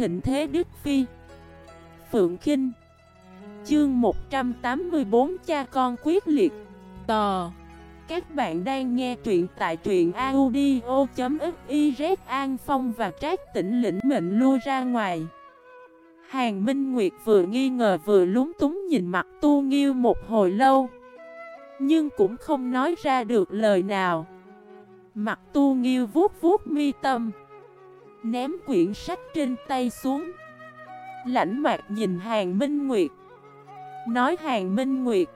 thịnh thế Đức Phi. Phượng Kinh. Chương 184 Cha con quyết liệt. Tò. Các bạn đang nghe truyện tại truyện audio.xyz An Phong và Trác tỉnh lĩnh mệnh lui ra ngoài. Hàng Minh Nguyệt vừa nghi ngờ vừa lúng túng nhìn mặt tu nghiêu một hồi lâu, Nhưng cũng không nói ra được lời nào. Mặt tu nghiêu vuốt vuốt mi tâm. Ném quyển sách trên tay xuống. Lãnh mạc nhìn Hàng Minh Nguyệt. Nói, Hàng Minh Nguyệt,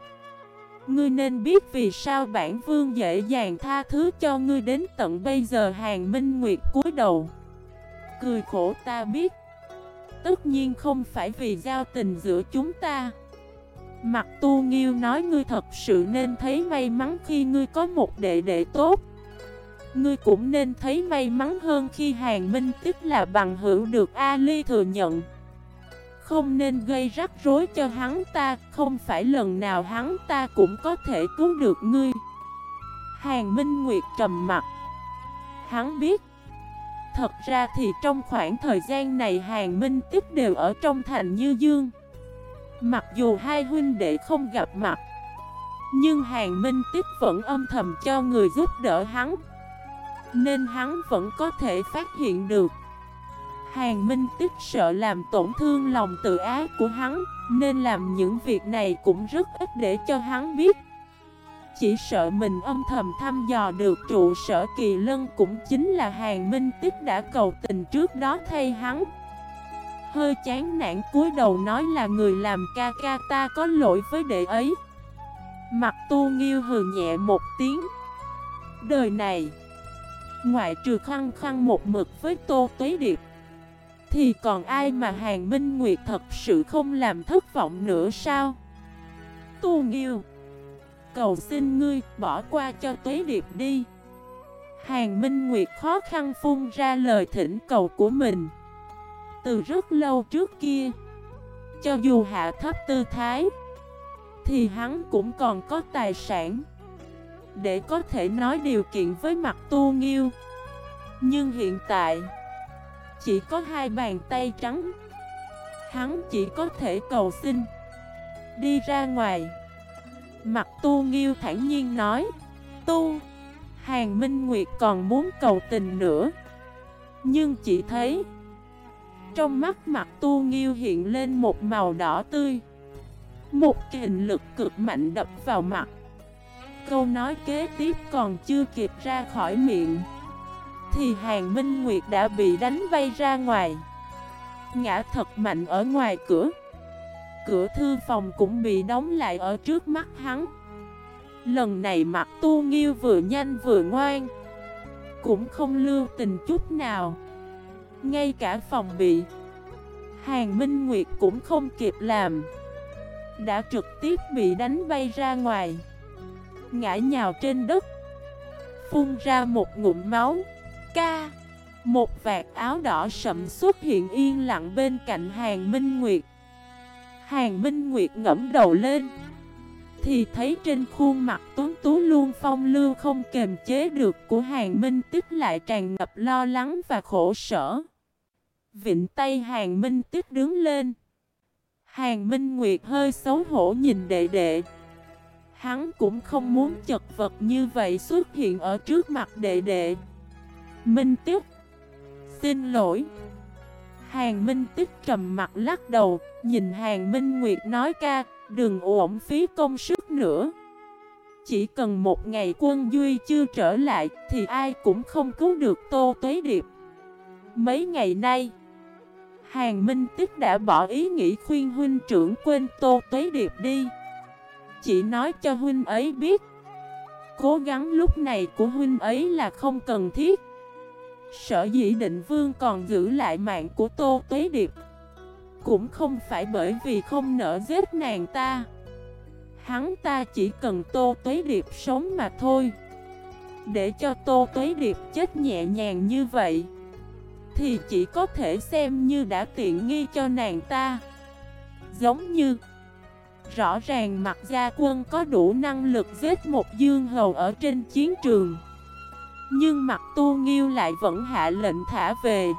Ngươi nên biết vì sao bản vương dễ dàng tha thứ cho ngươi đến tận bây giờ. Hàng Minh Nguyệt cúi đầu, Cười khổ, ta biết. Tất nhiên không phải vì giao tình giữa chúng ta. Mặt tu nghiêu nói, ngươi thật sự nên thấy may mắn khi ngươi có một đệ đệ tốt. Ngươi cũng nên thấy may mắn hơn khi Hàng Minh tức là bằng hữu được Ali thừa nhận. Không nên gây rắc rối cho hắn ta, Không phải lần nào hắn ta cũng có thể cứu được ngươi. Hàng Minh Nguyệt trầm mặt. Hắn biết. Thật ra thì trong khoảng thời gian này Hàng Minh Tích đều ở trong thành Như Dương. Mặc dù hai huynh đệ không gặp mặt, Nhưng Hàng Minh Tích vẫn âm thầm cho người giúp đỡ hắn. Nên hắn vẫn có thể phát hiện được. Hàng Minh Tích sợ làm tổn thương lòng tự ái của hắn, Nên làm những việc này cũng rất ít để cho hắn biết. Chỉ sợ mình âm thầm thăm dò được trụ sở kỳ lân cũng chính là hàng minh tích đã cầu tình trước đó thay hắn. Hơi chán nản cúi đầu nói là người làm ca ca ta có lỗi với đệ ấy. Mặt tu nghiêu hừ nhẹ một tiếng. Đời này Ngoại trừ khăn khăn một mực với tô tuế điệp, Thì còn ai mà hàng minh nguyệt thật sự không làm thất vọng nữa sao? Tu nghiêu, Cầu xin ngươi bỏ qua cho tuế điệp đi. Hàng Minh Nguyệt khó khăn phun ra lời thỉnh cầu của mình. Từ rất lâu trước kia, Cho dù hạ thấp tư thái, Thì hắn cũng còn có tài sản. Để có thể nói điều kiện với mặt tu nghiêu. Nhưng hiện tại, Chỉ có hai bàn tay trắng. Hắn chỉ có thể cầu xin, Đi ra ngoài. Mặt tu nghiêu thản nhiên nói, Tu, Hàng Minh Nguyệt còn muốn cầu tình nữa. Nhưng chỉ thấy, Trong mắt mặt tu nghiêu hiện lên một màu đỏ tươi. Một kình lực cực mạnh đập vào mặt Câu nói kế tiếp còn chưa kịp ra khỏi miệng. Thì Hàng Minh Nguyệt đã bị đánh bay ra ngoài. Ngã thật mạnh ở ngoài cửa. Cửa thư phòng cũng bị đóng lại ở trước mắt hắn. Lần này mặt tu nghiêu vừa nhanh vừa ngoan. Cũng không lưu tình chút nào. Ngay cả phòng bị, Hàng Minh Nguyệt cũng không kịp làm. Đã trực tiếp bị đánh bay ra ngoài. Ngã nhào trên đất. Phun ra một ngụm máu, Ca, Một vạt áo đỏ sậm xuất hiện yên lặng bên cạnh Hàng Minh Nguyệt. Hàng Minh Nguyệt ngẫm đầu lên, Thì thấy trên khuôn mặt tuấn tú luôn phong lưu không kềm chế được của Hàng Minh Tức lại tràn ngập lo lắng và khổ sở. Vịnh tay Hàng Minh Tức đứng lên. Hàng Minh Nguyệt hơi xấu hổ nhìn đệ đệ. Hắn cũng không muốn chật vật như vậy xuất hiện ở trước mặt đệ đệ Minh Tiếp Xin lỗi Hàng Minh Tiếp trầm mặt lắc đầu, nhìn Hàng Minh Nguyệt nói ca, đừng ổn phí công sức nữa. Chỉ cần một ngày quân Duy chưa trở lại thì ai cũng không cứu được Tô Tuế Điệp. Mấy ngày nay, Hàng Minh Tích đã bỏ ý nghĩ khuyên huynh trưởng quên Tô Tuế Điệp đi. Chỉ nói cho huynh ấy biết, cố gắng lúc này của huynh ấy là không cần thiết. Sở dĩ định vương còn giữ lại mạng của Tô Tuế Điệp Cũng không phải bởi vì không nỡ giết nàng ta. Hắn ta chỉ cần Tô Tuế Điệp sống mà thôi. Để cho Tô Tuế Điệp chết nhẹ nhàng như vậy Thì chỉ có thể xem như đã tiện nghi cho nàng ta. Giống như Rõ ràng mặt gia quân có đủ năng lực giết một dương hầu ở trên chiến trường. Nhưng mặt tu nghiêu lại vẫn hạ lệnh thả về.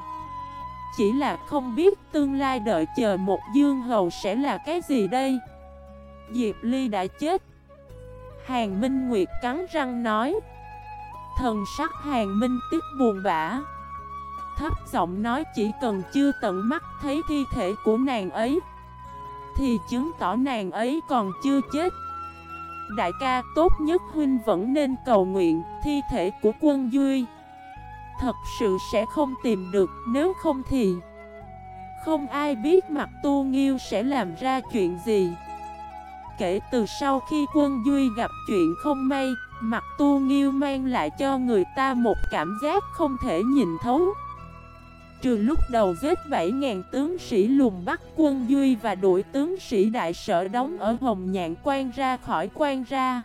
Chỉ là không biết tương lai đợi chờ một dương hầu sẽ là cái gì đây. Diệp Ly đã chết. Hàng Minh Nguyệt cắn răng nói. Thần sắc Hàng Minh tiếc buồn bã. Thấp giọng nói chỉ cần chưa tận mắt thấy thi thể của nàng ấy thì chứng tỏ nàng ấy còn chưa chết. Đại ca, tốt nhất huynh vẫn nên cầu nguyện thi thể của quân Duy. Thật sự sẽ không tìm được, nếu không thì Không ai biết mặt tu nghiêu sẽ làm ra chuyện gì. Kể từ sau khi quân Duy gặp chuyện không may, Mặt tu nghiêu mang lại cho người ta một cảm giác không thể nhìn thấu. Trừ lúc đầu giết 7.000 tướng sĩ lùng bắt quân Duy và đuổi tướng sĩ đại sở đóng ở Hồng Nhạn quan ra khỏi quan ra,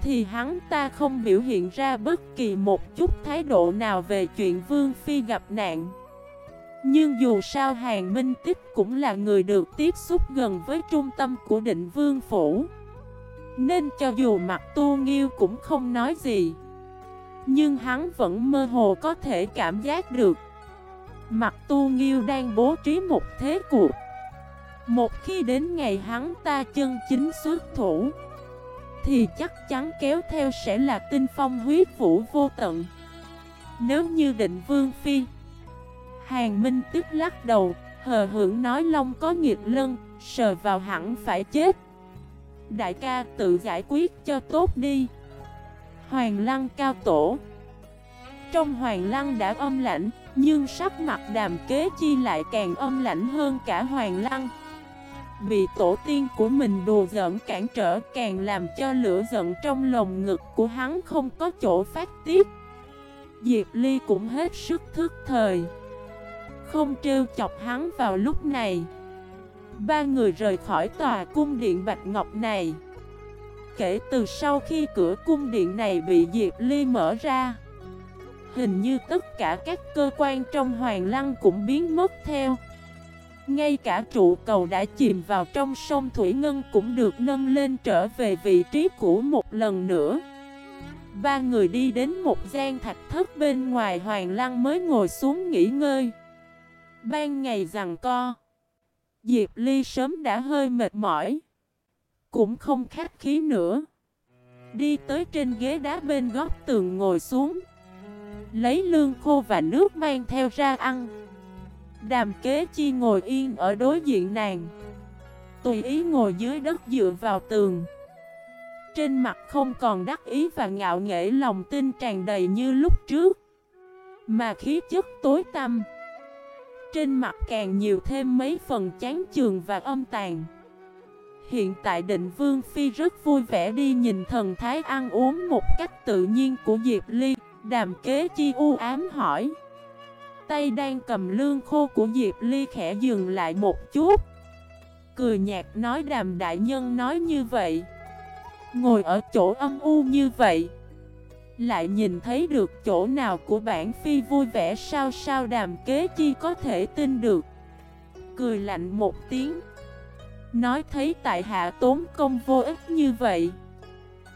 Thì hắn ta không biểu hiện ra bất kỳ một chút thái độ nào về chuyện Vương Phi gặp nạn. Nhưng dù sao Hàng Minh Tích cũng là người được tiếp xúc gần với trung tâm của định Vương Phủ, Nên cho dù mặt tu nghiêu cũng không nói gì. Nhưng hắn vẫn mơ hồ có thể cảm giác được Mặt tu nghiêu đang bố trí một thế cuộc. Một khi đến ngày hắn ta chân chính xuất thủ, Thì chắc chắn kéo theo sẽ là tinh phong huyết vũ vô tận. Nếu như định vương phi, Hàng Minh tức lắc đầu, Hờ hưởng nói long có nghiệp lân, Sờ vào hẳn phải chết. Đại ca tự giải quyết cho tốt đi. Hoàng lăng cao tổ. Trong hoàng lăng đã âm lãnh nhưng sắc mặt đàm kế chi lại càng âm lãnh hơn cả hoàng lăng. Bị tổ tiên của mình đùa giỡn cản trở, càng làm cho lửa giận trong lồng ngực của hắn không có chỗ phát tiết. Diệp Ly cũng hết sức thức thời. Không trêu chọc hắn vào lúc này. Ba người rời khỏi tòa cung điện Bạch Ngọc này. Kể từ sau khi cửa cung điện này bị Diệp Ly mở ra Hình như tất cả các cơ quan trong hoàng lăng cũng biến mất theo. Ngay cả trụ cầu đã chìm vào trong sông Thủy Ngân cũng được nâng lên trở về vị trí cũ một lần nữa. Ba người đi đến một gian thạch thất bên ngoài hoàng lăng mới ngồi xuống nghỉ ngơi. Ban ngày rằng co. Diệp Ly sớm đã hơi mệt mỏi. Cũng không khách khí nữa. Đi tới trên ghế đá bên góc tường ngồi xuống. Lấy lương khô và nước mang theo ra ăn. Đàm kế chi ngồi yên ở đối diện nàng. Tùy ý ngồi dưới đất dựa vào tường. Trên mặt không còn đắc ý và ngạo nghễ, lòng tin tràn đầy như lúc trước. Mà khí chất tối tăm. Trên mặt càng nhiều thêm mấy phần chán trường và âm tàn. Hiện tại định Vương Phi rất vui vẻ đi nhìn thần thái ăn uống một cách tự nhiên của Diệp Ly. Đàm kế chi u ám hỏi. Tay đang cầm lương khô của Diệp Ly khẽ dừng lại một chút. Cười nhạt nói đàm đại nhân nói như vậy. Ngồi ở chỗ âm u như vậy, Lại nhìn thấy được chỗ nào của bản phi vui vẻ sao sao đàm kế chi có thể tin được. Cười lạnh một tiếng, Nói thấy tại hạ tốn công vô ích như vậy,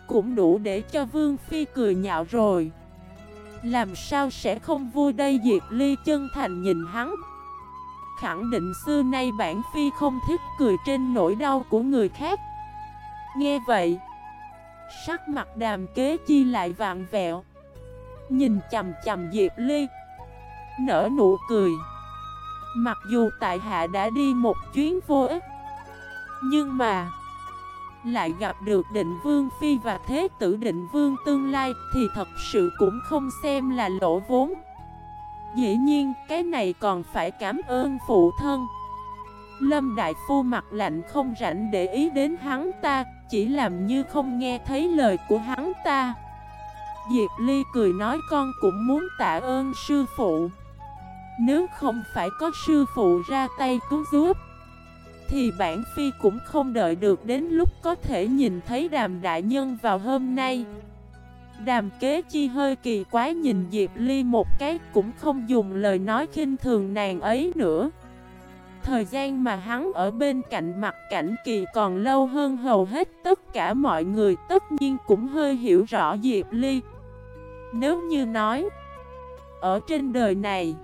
Cũng đủ để cho Vương Phi cười nhạo rồi làm sao sẽ không vui đây? Diệp Ly chân thành nhìn hắn. Khẳng định xưa nay bản phi không thích cười trên nỗi đau của người khác. Nghe vậy, Sắc mặt đàm kế chi lại vạn vẹo. Nhìn chầm chầm Diệp Ly, Nở nụ cười. Mặc dù tại hạ đã đi một chuyến vô ích, Nhưng mà lại gặp được định vương phi và thế tử định vương tương lai Thì thật sự cũng không xem là lỗ vốn. Dĩ nhiên, cái này còn phải cảm ơn phụ thân. Lâm Đại Phu mặt lạnh không rảnh để ý đến hắn ta, Chỉ làm như không nghe thấy lời của hắn ta. Diệp Ly cười nói con cũng muốn tạ ơn sư phụ. Nếu không phải có sư phụ ra tay cứu giúp thì bản phi cũng không đợi được đến lúc có thể nhìn thấy đàm đại nhân vào hôm nay. Đàm kế chi hơi kỳ quái nhìn Diệp Ly một cái cũng không dùng lời nói khinh thường nàng ấy nữa. Thời gian mà hắn ở bên cạnh mặt cảnh kỳ còn lâu hơn hầu hết tất cả mọi người tất nhiên cũng hơi hiểu rõ Diệp Ly. Nếu như nói, Ở trên đời này,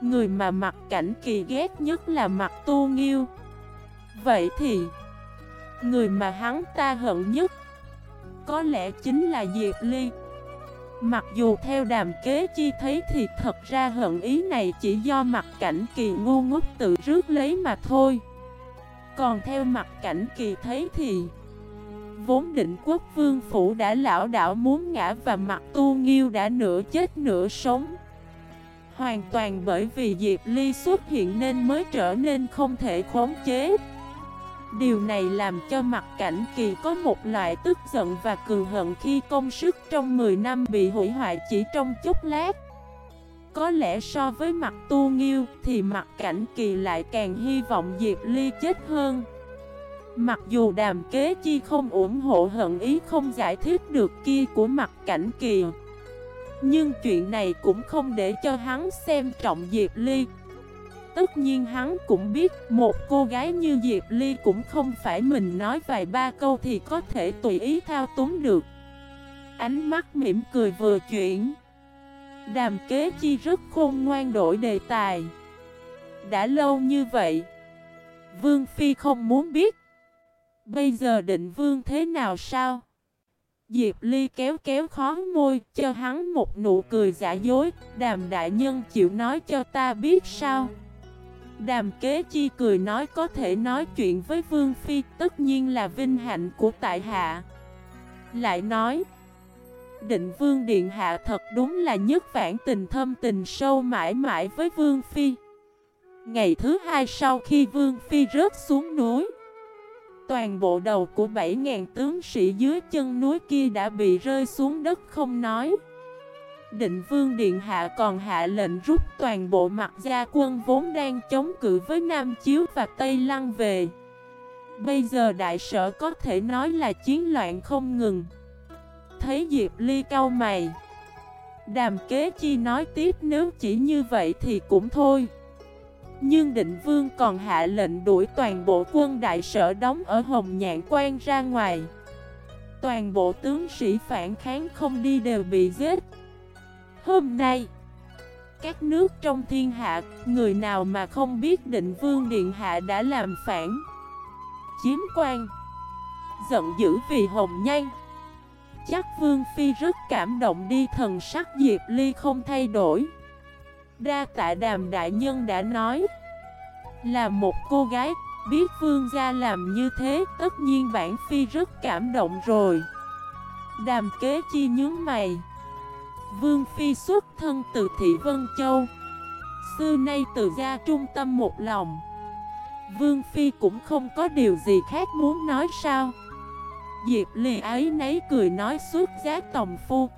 Người mà mặt cảnh kỳ ghét nhất là mặt tu nghiêu. Vậy thì, Người mà hắn ta hận nhất Có lẽ chính là Diệp Ly. Mặc dù theo đàm kế chi thấy thì thật ra hận ý này chỉ do mặt cảnh kỳ ngu ngốc tự rước lấy mà thôi. Còn theo mặt cảnh kỳ thấy thì, Vốn định quốc vương phủ đã lão đảo muốn ngã và mặt tu nghiêu đã nửa chết nửa sống. Hoàn toàn bởi vì Diệp Ly xuất hiện nên mới trở nên không thể khống chế. Điều này làm cho mặt cảnh kỳ có một loại tức giận và cường hận khi công sức trong 10 năm bị hủy hoại chỉ trong chút lát. Có lẽ so với mặt tu nghiêu thì mặt cảnh kỳ lại càng hy vọng Diệp Ly chết hơn. Mặc dù đàm kế chi không ủng hộ hận ý không giải thích được kia của mặt cảnh kỳ, Nhưng chuyện này cũng không để cho hắn xem trọng Diệp Ly. Tất nhiên hắn cũng biết, một cô gái như Diệp Ly cũng không phải mình nói vài ba câu thì có thể tùy ý thao túng được. Ánh mắt mỉm cười vừa chuyển. Đàm kế chi rất khôn ngoan đổi đề tài. Đã lâu như vậy, Vương Phi không muốn biết. Bây giờ định vương thế nào sao? Diệp Ly kéo kéo khó môi, cho hắn một nụ cười giả dối. Đàm đại nhân chịu nói cho ta biết sao? Đàm kế chi cười nói có thể nói chuyện với Vương Phi, tất nhiên là vinh hạnh của tại hạ. Lại nói, Định Vương Điện Hạ thật đúng là nhất vãn tình thâm tình sâu mãi mãi với Vương Phi. Ngày thứ hai sau khi Vương Phi rớt xuống núi, Toàn bộ đầu của 7.000 tướng sĩ dưới chân núi kia đã bị rơi xuống đất không nói. Định vương điện hạ còn hạ lệnh rút toàn bộ mặt gia quân vốn đang chống cự với Nam Chiếu và Tây Lăng về. Bây giờ đại sở có thể nói là chiến loạn không ngừng. Thấy Diệp Ly cau mày. Đàm kế chi nói tiếp nếu chỉ như vậy thì cũng thôi. Nhưng định vương còn hạ lệnh đuổi toàn bộ quân đại sở đóng ở Hồng Nhạn Quan ra ngoài. Toàn bộ tướng sĩ phản kháng không đi đều bị giết. Hôm nay, các nước trong thiên hạ, người nào mà không biết định vương điện hạ đã làm phản, chiếm quan, giận dữ vì hồng nhan. Chắc Vương Phi rất cảm động đi thần sắc Diệp Ly không thay đổi. Đa tạ đàm đại nhân đã nói Là một cô gái Biết vương gia làm như thế Tất nhiên bản Phi rất cảm động rồi Đàm kế chi nhướng mày Vương Phi xuất thân từ Thị Vân Châu. Xưa nay từ gia trung tâm một lòng. Vương Phi cũng không có điều gì khác muốn nói sao. Diệp Lì ấy nấy cười nói suốt giá tòng phu.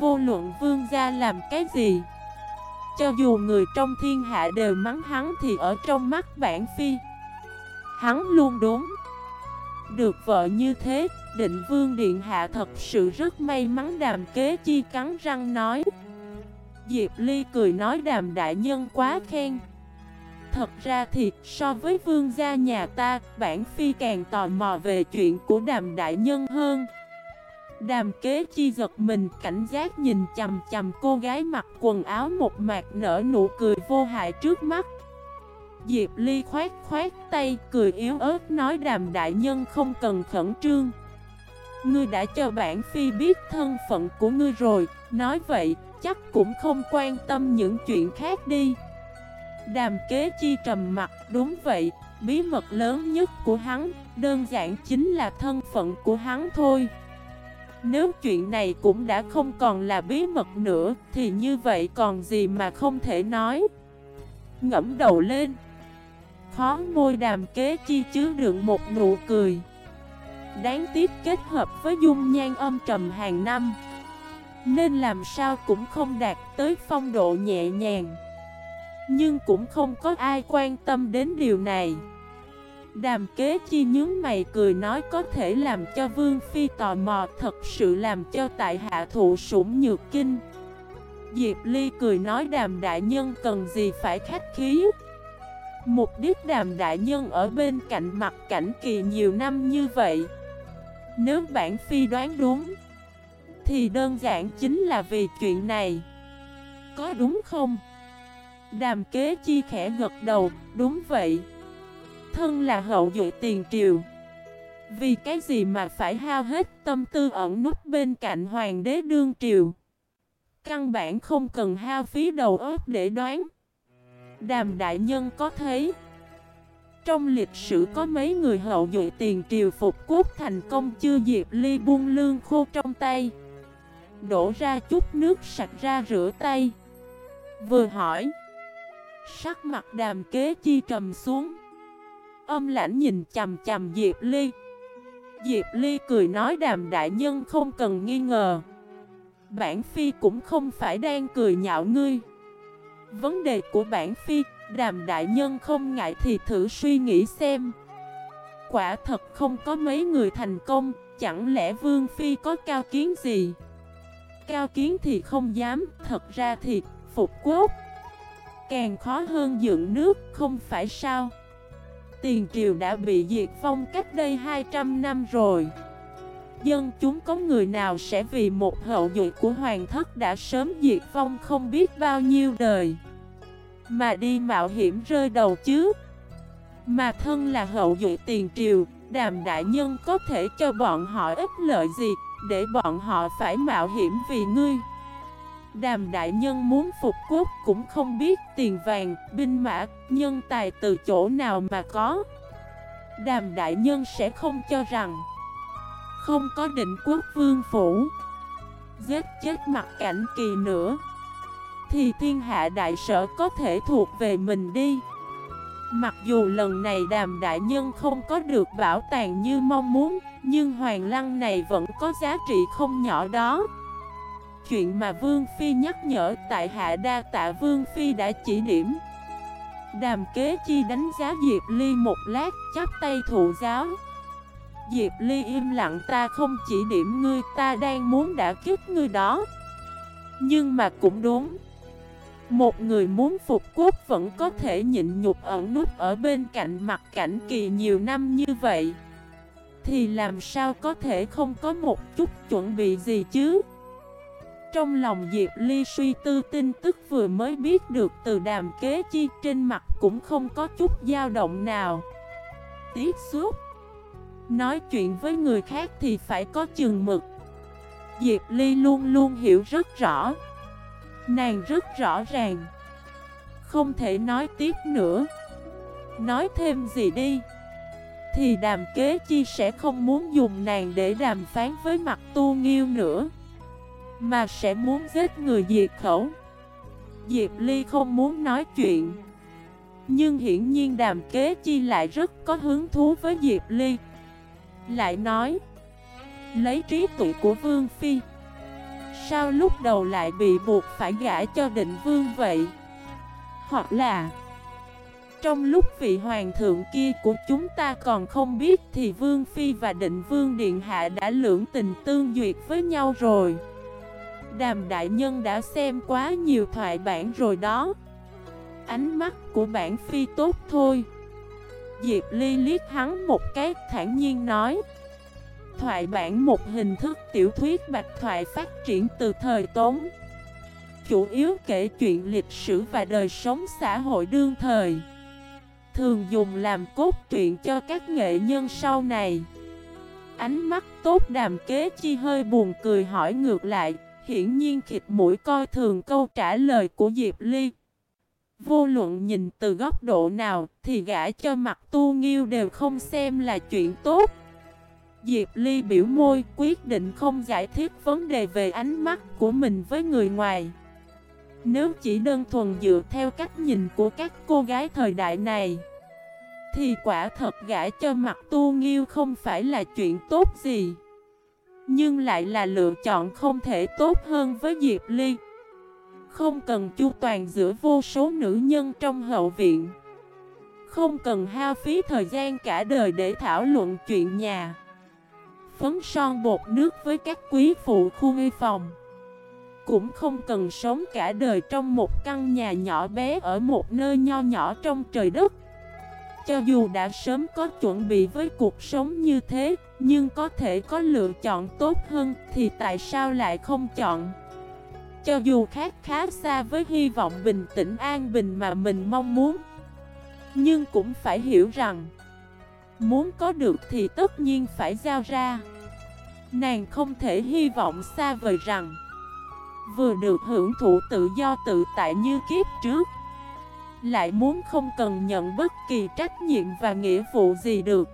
Vô luận vương gia làm cái gì, Cho dù người trong thiên hạ đều mắng hắn thì ở trong mắt bản Phi, Hắn luôn đúng được vợ như thế, Định vương điện hạ thật sự rất may mắn đàm kế chi cắn răng nói. Diệp Ly cười nói đàm đại nhân quá khen. Thật ra thì, so với vương gia nhà ta, Bản phi càng tò mò về chuyện của đàm đại nhân hơn. Đàm kế chi giật mình, cảnh giác nhìn chầm chầm cô gái mặc quần áo một mạc nở nụ cười vô hại trước mắt. Diệp Ly khoát khoát tay, cười yếu ớt nói đàm đại nhân không cần khẩn trương. Ngươi đã cho bản phi biết thân phận của ngươi rồi, Nói vậy, chắc cũng không quan tâm những chuyện khác đi. Đàm kế chi trầm mặt đúng vậy, Bí mật lớn nhất của hắn, Đơn giản chính là thân phận của hắn thôi. Nếu chuyện này cũng đã không còn là bí mật nữa, Thì như vậy còn gì mà không thể nói. Ngẫm đầu lên Khó môi đàm kế chi chứa đựng một nụ cười. Đáng tiếc kết hợp với dung nhan âm trầm hàng năm, Nên làm sao cũng không đạt tới phong độ nhẹ nhàng. Nhưng cũng không có ai quan tâm đến điều này. Đàm kế chi nhướng mày cười nói có thể làm cho Vương Phi tò mò Thật sự làm cho tại hạ thụ sủng nhược kinh. Diệp Ly cười nói đàm đại nhân cần gì phải khách khí? Mục đích đàm đại nhân ở bên cạnh mặt cảnh kỳ nhiều năm như vậy. Nếu bản phi đoán đúng Thì đơn giản chính là vì chuyện này. Có đúng không? Đàm kế chi khẽ gật đầu, đúng vậy. Thân là hậu duệ tiền triều. Vì cái gì mà phải hao hết tâm tư ẩn nút bên cạnh hoàng đế đương triều? Căn bản không cần hao phí đầu óc để đoán. Đàm đại nhân có thấy? Trong lịch sử có mấy người hậu duệ tiền triều phục quốc thành công chưa Diệp Ly buông lương khô trong tay? Đổ ra chút nước sạch ra rửa tay. Vừa hỏi, Sắc mặt đàm kế chi trầm xuống. Âm lãnh nhìn chầm chầm Diệp Ly. Diệp Ly cười nói đàm đại nhân không cần nghi ngờ. Bản Phi cũng không phải đang cười nhạo ngươi. Vấn đề của bản Phi, Đàm đại nhân không ngại thì thử suy nghĩ xem. Quả thật không có mấy người thành công, Chẳng lẽ Vương Phi có cao kiến gì? Cao kiến thì không dám, Thật ra thì, phục quốc. Càng khó hơn dựng nước, không phải sao? Tiền triều đã bị diệt vong cách đây 200 năm rồi. Dân chúng có người nào sẽ vì một hậu duệ của hoàng thất đã sớm diệt vong không biết bao nhiêu đời? Mà đi mạo hiểm rơi đầu chứ. Mà thân là hậu duệ tiền triều Đàm đại nhân có thể cho bọn họ ít lợi gì Để bọn họ phải mạo hiểm vì ngươi? Đàm đại nhân muốn phục quốc cũng không biết tiền vàng, binh mã, nhân tài từ chỗ nào mà có. Đàm đại nhân sẽ không cho rằng Không có định quốc vương phủ. Giết chết mặt cảnh kỳ nữa. Thì thiên hạ đại sở có thể thuộc về mình đi. Mặc dù lần này đàm đại nhân không có được bảo tàng như mong muốn, Nhưng hoàng lăng này vẫn có giá trị không nhỏ đó. Chuyện mà Vương Phi nhắc nhở tại hạ đa tạ Vương Phi đã chỉ điểm. Đàm kế chi đánh giá Diệp Ly một lát, chắp tay thụ giáo. Diệp Ly im lặng, ta không chỉ điểm ngươi, ta đang muốn đã kiếp ngươi đó. Nhưng mà cũng đúng. Một người muốn phục quốc vẫn có thể nhịn nhục ẩn nút ở bên cạnh mặt cảnh kỳ nhiều năm như vậy Thì làm sao có thể không có một chút chuẩn bị gì chứ trong lòng Diệp Ly suy tư tin tức vừa mới biết được từ đàm kế chi trên mặt cũng không có chút dao động nào. Tiếp xúc Nói chuyện với người khác thì phải có chừng mực. Diệp Ly luôn luôn hiểu rất rõ. Nàng rất rõ ràng. Không thể nói tiếp nữa. Nói thêm gì đi. Thì đàm kế chi sẽ không muốn dùng nàng để đàm phán với mặt tu nghiêu nữa. Mà sẽ muốn giết người diệt khẩu Diệp Ly không muốn nói chuyện Nhưng hiển nhiên đàm kế chi lại rất có hứng thú với Diệp Ly Lại nói, Lấy trí tuệ của Vương Phi Sao lúc đầu lại bị buộc phải gã cho định vương vậy? Hoặc là, Trong lúc vị hoàng thượng kia của chúng ta còn không biết Thì Vương Phi và định vương Điện Hạ đã lưỡng tình tương duyệt với nhau rồi. Đàm đại nhân đã xem quá nhiều thoại bản rồi đó. Ánh mắt của bản phi tốt thôi. Diệp Ly liếc hắn một cái, thản nhiên nói. Thoại bản một hình thức tiểu thuyết bạch thoại phát triển từ thời tốn Chủ yếu kể chuyện lịch sử và đời sống xã hội đương thời Thường dùng làm cốt truyện cho các nghệ nhân sau này Ánh mắt tốt đàm kế chi hơi buồn cười hỏi ngược lại, hiển nhiên khịt mũi coi thường câu trả lời của Diệp Ly. Vô luận nhìn từ góc độ nào thì gã cho mặt tu nghiêu đều không xem là chuyện tốt. Diệp Ly biểu môi, quyết định không giải thích vấn đề về ánh mắt của mình với người ngoài. Nếu chỉ đơn thuần dựa theo cách nhìn của các cô gái thời đại này, Thì quả thật gã cho mặt tu nghiêu không phải là chuyện tốt gì. Nhưng lại là lựa chọn không thể tốt hơn với Diệp Ly. Không cần chu toàn giữa vô số nữ nhân trong hậu viện. Không cần hao phí thời gian cả đời để thảo luận chuyện nhà. Phấn son bột nước với các quý phụ khu nghi phòng Cũng không cần sống cả đời trong một căn nhà nhỏ bé ở một nơi nho nhỏ trong trời đất cho dù đã sớm có chuẩn bị với cuộc sống như thế, nhưng có thể có lựa chọn tốt hơn thì tại sao lại không chọn? cho dù khác khá xa với hy vọng bình tĩnh an bình mà mình mong muốn Nhưng cũng phải hiểu rằng Muốn có được thì tất nhiên phải giao ra. Nàng không thể hy vọng xa vời rằng, Vừa được hưởng thụ tự do tự tại như kiếp trước, Lại muốn không cần nhận bất kỳ trách nhiệm và nghĩa vụ gì được.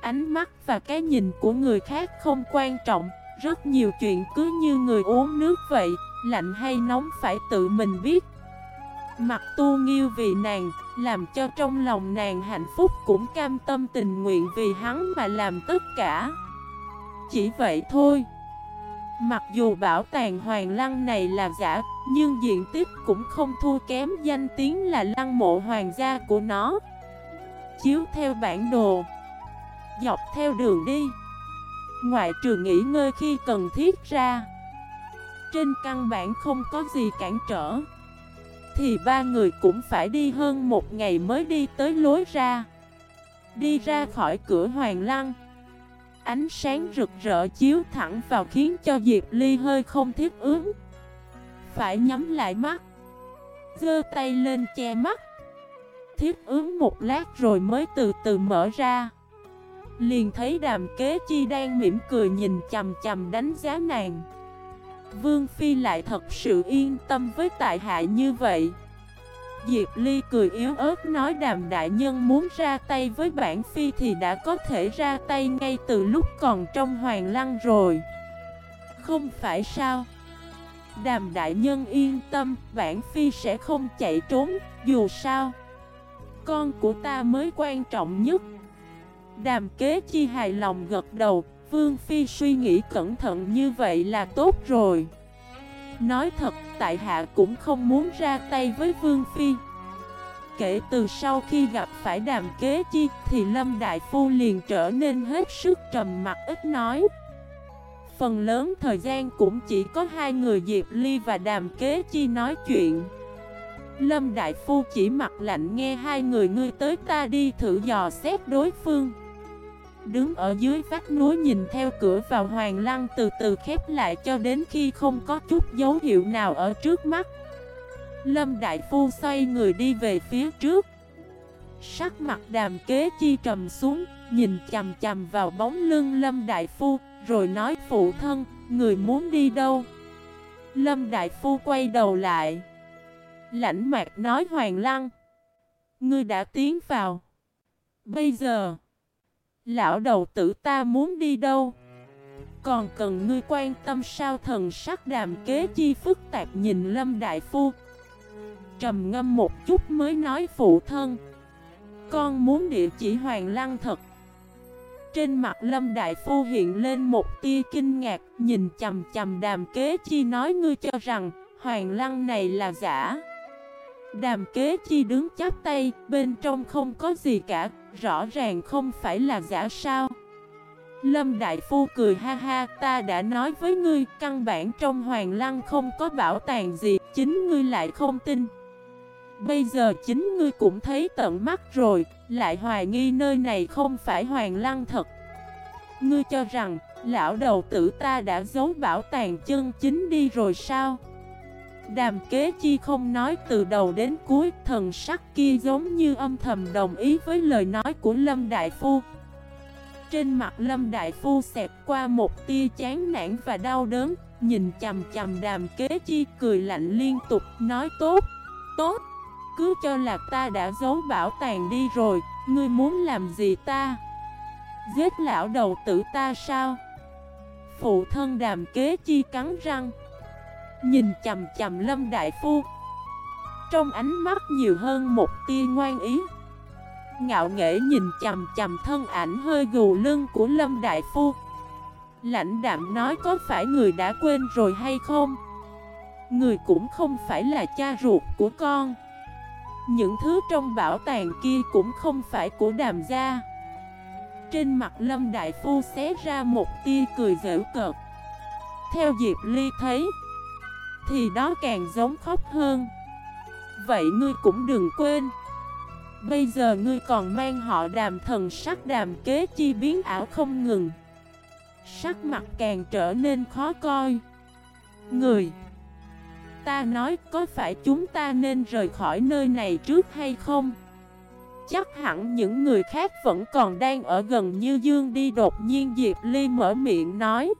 Ánh mắt và cái nhìn của người khác không quan trọng, Rất nhiều chuyện cứ như người uống nước vậy, Lạnh hay nóng phải tự mình biết. Mặt tu nghiêu vì nàng làm cho trong lòng nàng hạnh phúc Cũng cam tâm tình nguyện vì hắn mà làm tất cả. Chỉ vậy thôi. Mặc dù bảo tàng hoàng lăng này là giả, Nhưng diện tích cũng không thua kém danh tiếng là lăng mộ hoàng gia của nó. Chiếu theo bản đồ, Dọc theo đường đi, Ngoại trừ nghỉ ngơi khi cần thiết ra, Trên căn bản không có gì cản trở. Thì ba người cũng phải đi hơn một ngày mới đi tới lối ra. Đi ra khỏi cửa hoàng lăng. Ánh sáng rực rỡ chiếu thẳng vào khiến cho Diệp Ly hơi không thiết ứng. Phải nhắm lại mắt. Dơ tay lên che mắt. Thiết ứng một lát rồi mới từ từ mở ra. Liền thấy đàm kế chi đang mỉm cười nhìn chầm chầm đánh giá nàng. Vương Phi lại thật sự yên tâm với tại hạ như vậy. Diệp Ly cười yếu ớt nói đàm đại nhân muốn ra tay với bản Phi thì đã có thể ra tay ngay từ lúc còn trong hoàng lăng rồi. Không phải sao? Đàm đại nhân yên tâm, bản Phi sẽ không chạy trốn, dù sao, Con của ta mới quan trọng nhất. Đàm kế chi hài lòng gật đầu. Vương Phi suy nghĩ cẩn thận như vậy là tốt rồi. Nói thật, tại hạ cũng không muốn ra tay với Vương Phi. Kể từ sau khi gặp phải đàm kế chi Thì Lâm Đại Phu liền trở nên hết sức trầm mặt ít nói. Phần lớn thời gian cũng chỉ có hai người Diệp Ly và đàm kế chi nói chuyện. Lâm Đại Phu chỉ mặt lạnh nghe hai người ngươi tới ta đi thử dò xét đối phương. Đứng ở dưới vách núi nhìn theo cửa vào hoàng lăng từ từ khép lại cho đến khi không có chút dấu hiệu nào ở trước mắt. Lâm Đại Phu xoay người đi về phía trước. Sắc mặt đàm kế chi trầm xuống, Nhìn chầm chầm vào bóng lưng Lâm Đại Phu, Rồi nói, phụ thân, Người muốn đi đâu? Lâm Đại Phu quay đầu lại. Lãnh mạc nói, Hoàng Lăng, Ngươi đã tiến vào. Bây giờ Lão đầu tử ta muốn đi đâu? Còn cần ngươi quan tâm sao thần sắc đàm kế chi phức tạp nhìn Lâm Đại Phu? Trầm ngâm một chút mới nói phụ thân. Con muốn địa chỉ Hoàng Lăng thật. Trên mặt Lâm Đại Phu hiện lên một tia kinh ngạc, Nhìn chầm chầm đàm kế chi nói ngươi cho rằng Hoàng Lăng này là giả. Đàm kế chi đứng chắp tay, Bên trong không có gì cả Rõ ràng không phải là giả sao? Lâm Đại Phu cười ha ha, Ta đã nói với ngươi, Căn bản trong Hoàng Lăng không có bảo tàng gì, Chính ngươi lại không tin. Bây giờ chính ngươi cũng thấy tận mắt rồi, Lại hoài nghi nơi này không phải Hoàng Lăng thật. Ngươi cho rằng, Lão đầu tử ta đã giấu bảo tàng chân chính đi rồi sao? Đàm kế chi không nói từ đầu đến cuối Thần sắc kia giống như âm thầm đồng ý với lời nói của Lâm Đại Phu. Trên mặt Lâm Đại Phu xẹp qua một tia chán nản và đau đớn Nhìn chầm chầm đàm kế chi cười lạnh liên tục Nói tốt, tốt Cứ cho là ta đã giấu bảo tàng đi rồi Ngươi muốn làm gì ta? Giết lão đầu tử ta sao? Phụ thân đàm kế chi cắn răng. Nhìn chầm chầm Lâm Đại Phu. Trong ánh mắt nhiều hơn một tia ngoan ý. Ngạo nghễ nhìn chầm chầm thân ảnh hơi gù lưng của Lâm Đại Phu. Lãnh đạm nói có phải người đã quên rồi hay không? Người cũng không phải là cha ruột của con. Những thứ trong bảo tàng kia cũng không phải của đàm gia. Trên mặt Lâm Đại Phu xé ra một tia cười dễu cợt. Theo Diệp Ly thấy thì đó càng giống khóc hơn. Vậy ngươi cũng đừng quên. Bây giờ ngươi còn mang họ đàm thần sắc đàm kế chi biến ảo không ngừng. Sắc mặt càng trở nên khó coi. Người ta nói có phải chúng ta nên rời khỏi nơi này trước hay không? Chắc hẳn những người khác vẫn còn đang ở gần như Dương đi đột nhiên Diệp Ly mở miệng nói.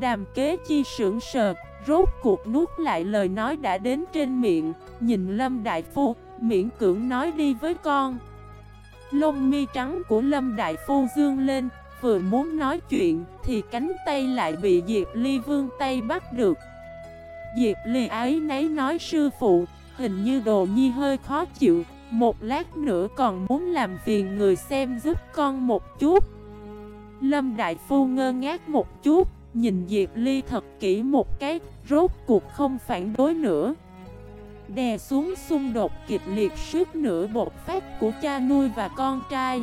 Đàm kế chi sưởng sờ, rốt cuộc nuốt lại lời nói đã đến trên miệng Nhìn Lâm Đại Phu, miễn cưỡng nói đi với con. Lông mi trắng của Lâm Đại Phu dương lên Vừa muốn nói chuyện thì cánh tay lại bị Diệp Ly vương tay bắt được. Diệp Ly ấy nấy nói sư phụ Hình như đồ nhi hơi khó chịu Một lát nữa còn muốn làm phiền người xem giúp con một chút. Lâm Đại Phu ngơ ngác một chút Nhìn Diệp Ly thật kỹ một cái, Rốt cuộc không phản đối nữa. Đè xuống xung đột kịch liệt suốt nửa bột phát của cha nuôi và con trai.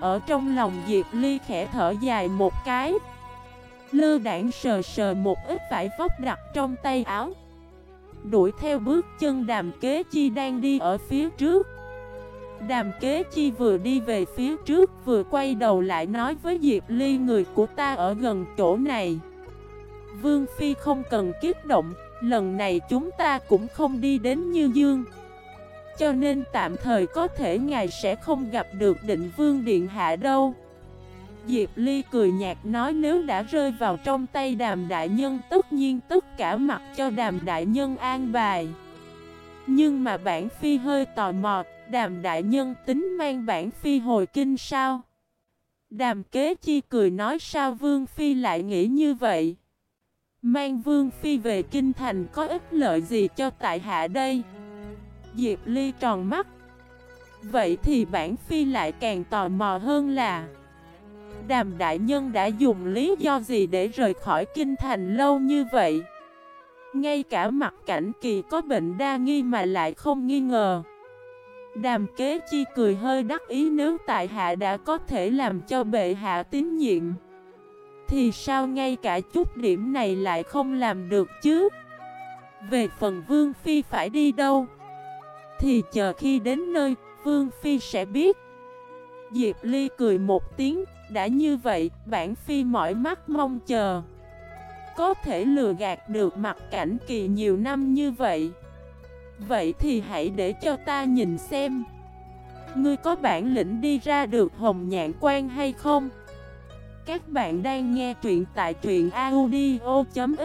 Ở trong lòng Diệp Ly khẽ thở dài một cái. Lơ đảng sờ sờ một ít vải vóc đặt trong tay áo. Đuổi theo bước chân đàm kế chi đang đi ở phía trước. Đàm kế chi vừa đi về phía trước, vừa quay đầu lại nói với Diệp Ly, người của ta ở gần chỗ này. Vương Phi không cần kiếp động, Lần này chúng ta cũng không đi đến Như Dương. Cho nên tạm thời có thể ngài sẽ không gặp được định vương điện hạ đâu. Diệp Ly cười nhạt nói, nếu đã rơi vào trong tay đàm đại nhân, tất nhiên tất cả mặt cho đàm đại nhân an bài. Nhưng mà bản phi hơi tò mò, đàm đại nhân tính mang bản phi hồi kinh sao? Đàm kế chi cười nói sao vương phi lại nghĩ như vậy? Mang vương phi về kinh thành có ích lợi gì cho tại hạ đây? Diệp Ly tròn mắt Vậy thì bản phi lại càng tò mò hơn là Đàm đại nhân đã dùng lý do gì để rời khỏi kinh thành lâu như vậy? Ngay cả mặt cảnh kỳ có bệnh đa nghi mà lại không nghi ngờ. Đàm kế chi cười hơi đắc ý nếu tại hạ đã có thể làm cho bệ hạ tín nhiệm. Thì sao ngay cả chút điểm này lại không làm được chứ? Về phần Vương Phi phải đi đâu? Thì chờ khi đến nơi Vương Phi sẽ biết. Diệp Ly cười một tiếng đã như vậy, bản phi mỏi mắt mong chờ. Có thể lừa gạt được mặt cảnh kỳ nhiều năm như vậy. Vậy thì hãy để cho ta nhìn xem. Ngươi có bản lĩnh đi ra được hồng nhạn quan hay không? Các bạn đang nghe truyện tại truyện audio.fif